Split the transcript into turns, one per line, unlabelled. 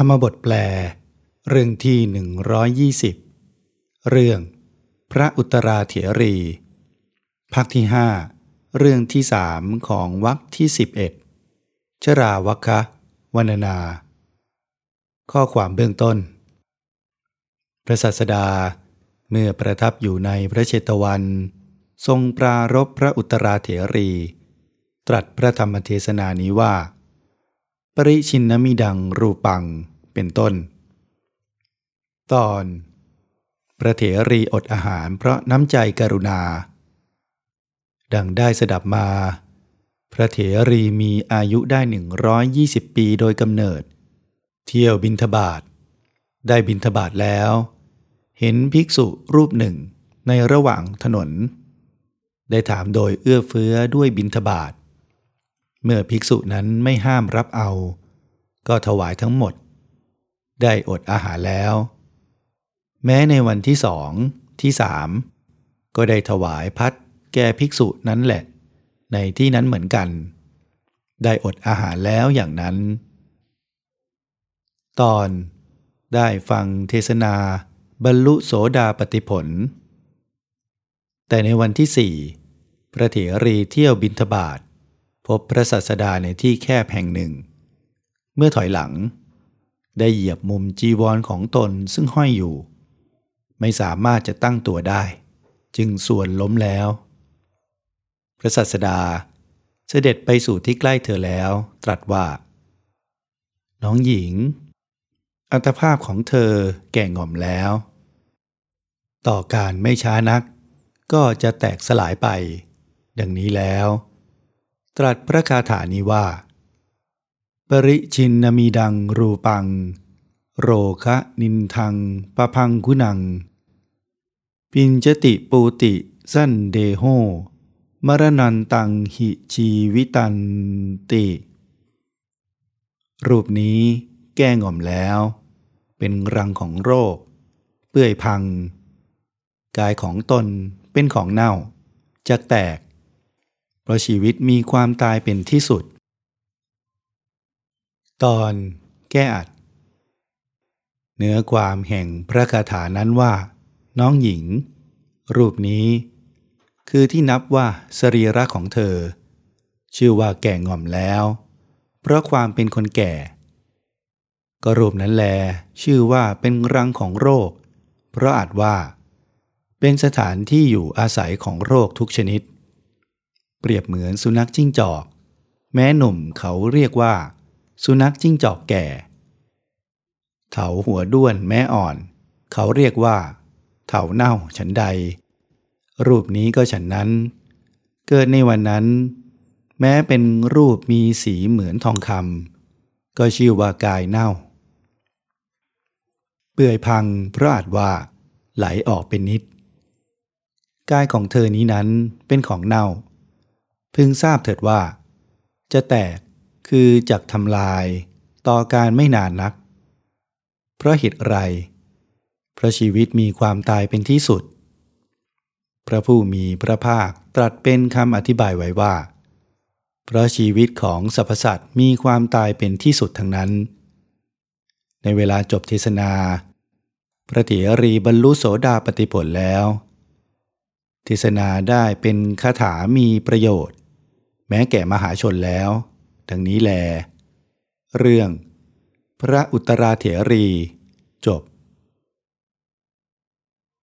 รรมบทแปล เรื่องที่ 120 เรื่อง พระอุตราเถรี ภาคที่ 5 เรื่องที่สามของวรรคที่ 11 ชราวัคะวันนา ข้อความเบื้องต้น พระศาสดาเมื่อประทับอยู่ในพระเชตวัน ทรงปรารบพระอุตราเถรี ตรัสพระธรรมเทศนานี้ว่า ริชินมิดังรูปังเป็นต้น ตอน พระเถรีอดอาหารเพราะน้ำใจกรุณา ดังได้สดับมา พระเถรีมีอายุได้หนึ่งร้อยยี่สิบปีโดยกำเนิด เที่ยวบินทบาท ได้บินทบาทแล้ว เห็นภิกษุรูปหนึ่งในระหว่างถนน ได้ถามโดยเอื้อเฟื้อด้วยบินทบาท เมื่อภิกษุนั้นไม่ห้ามรับเอา ก็ถวายทั้งหมด ได้อดอาหารแล้ว แม้ในวันที่สองที่สามก็ได้ถวายพัดแก่ภิกษุนั้นแหละ ในที่นั้นเหมือนกัน ได้อดอาหารแล้วอย่างนั้น ตอนได้ฟังเทศนาบรรลุโสดาปติผล แต่ในวันที่สี่พระเถรีเที่ยวบินทบาท บพระสัสดาในที่แคบแห่งหนึ่ง เมื่อถอยหลัง ได้เหยียบมุมจีวรของตนซึ่งห้อยอยู่ ไม่สามารถจะตั้งตัวได้ จึงส่วนล้มแล้ว พระสัสดาเสด็จไปสู่ที่ใกล้เธอแล้ว ตรัสว่า น้องหญิง อัตภาพของเธอแก่ง่อมแล้ว ต่อการไม่ช้านักก็จะแตกสลายไป ดังนี้แล้ว ตรัสพระคาถานี้ว่า ปริชินนมีดังรูปัง โรคะนินทังปะพังคุณัง ปินจติปูติสั้นเดโหมรนันตังหิชีวิตันติ รูปนี้แก้ง่อมแล้ว เป็นรังของโรค เปื่อยพัง กายของตนเป็นของเน่าจะแตก ราะชีวิตมีความตายเป็นที่สุด ตอนแก้อัด เนื้อความแห่งพระคาถานั้นว่า น้องหญิง รูปนี้ คือที่นับว่าสรีระของเธอ ชื่อว่าแก่ง่อมแล้ว เพราะความเป็นคนแก่ ก็รูปนั้นแล ชื่อว่าเป็นรังของโรค เพราะอาจว่า เป็นสถานที่อยู่อาศัยของโรคทุกชนิด เปรียบเหมือนสุนัขจิ้งจอก แม้หนุ่มเขาเรียกว่า สุนัขจิ้งจอกแก่ เถาหัวด้วนแม้อ่อน เขาเรียกว่า เถาเน่าฉันใด รูปนี้ก็ฉันนั้น เกิดในวันนั้น แม้เป็นรูปมีสีเหมือนทองคำก็ชื่อว่ากายเน่า เปื่อยพังเพราะอาจว่า ไหลออกเป็นนิดกายของเธอนี้นั้นเป็นของเน่า พึงทราบเถิดว่า จะแตกคือจักทำลายต่อการไม่นานนัก เพราะเหตุไรเพราะชีวิตมีความตายเป็นที่สุด พระผู้มีพระภาคตรัสเป็นคำอธิบายไว้ว่า เพราะชีวิตของสรรพสัตว์มีความตายเป็นที่สุดทั้งนั้น ในเวลาจบเทศนา พระเถรีบรรลุโสดาปติผลแล้วเทศนาได้เป็นคาถามีประโยชน์ แม้แก่มหาชนแล้ว ดังนี้แล เรื่อง พระอุตราเถรี จบ